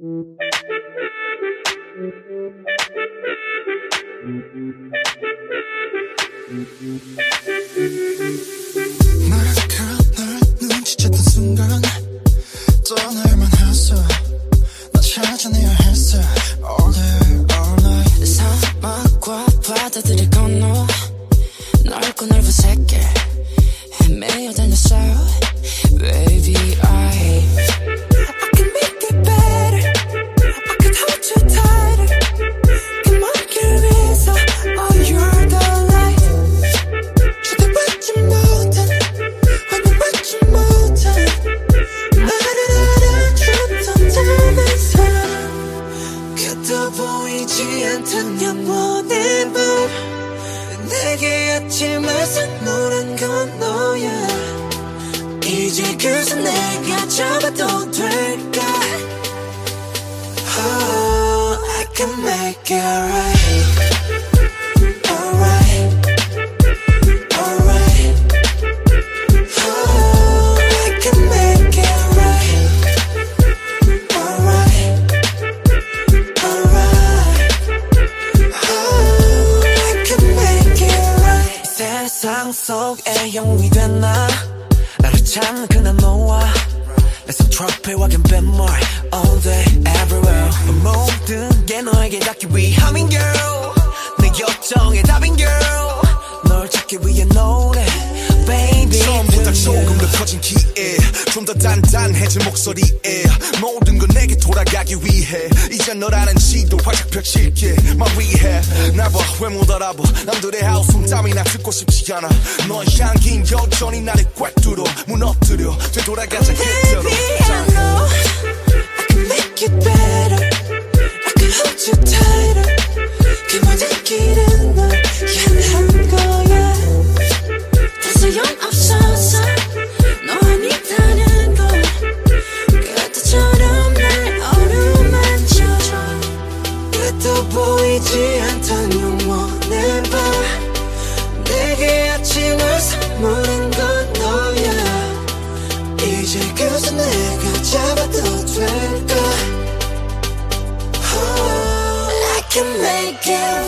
널 눈치챘던 순간 떠날만 했어 보이지 않던 영원의 밤. 내게 아침을 선물한 건 너야. 이제 그저 내가 잡아도 될까? Oh I can make it right 세상 속에 영웅이 됐나? 나를 찾는 그날 너와 내손 트로피와 갬뱀물 All day everywhere. 모든 게 너에게 닿기 위함인 girl. 내 요청의 답인 girl. 널 찾기 위해 노래 baby. 처음보다 조금 더 커진 기에 좀 더 단단해진 목소리에 모든 건 내게 돌아가기 위해 이제 너라는 지도 활짝 펼칠게. 말 위해 나 알아봐 남들의 하우스 땀이나 듣고 싶지 않아 너의 향긴 여전히 나를 꽉 뚫어 무너뜨려 되돌아가자 그대로 Baby, I know I can make it better. I can hold you tighter. 그 모든 길은 널 향한 거야. 더 소용없어서 너 아니다는 걸. 그때처럼 날 어루만져. 끝도 보이지 않던 영원의 밤. 내게 아침을 선물한 건 너야. 이제 그저 내가 잡아도 될까 oh, I can make it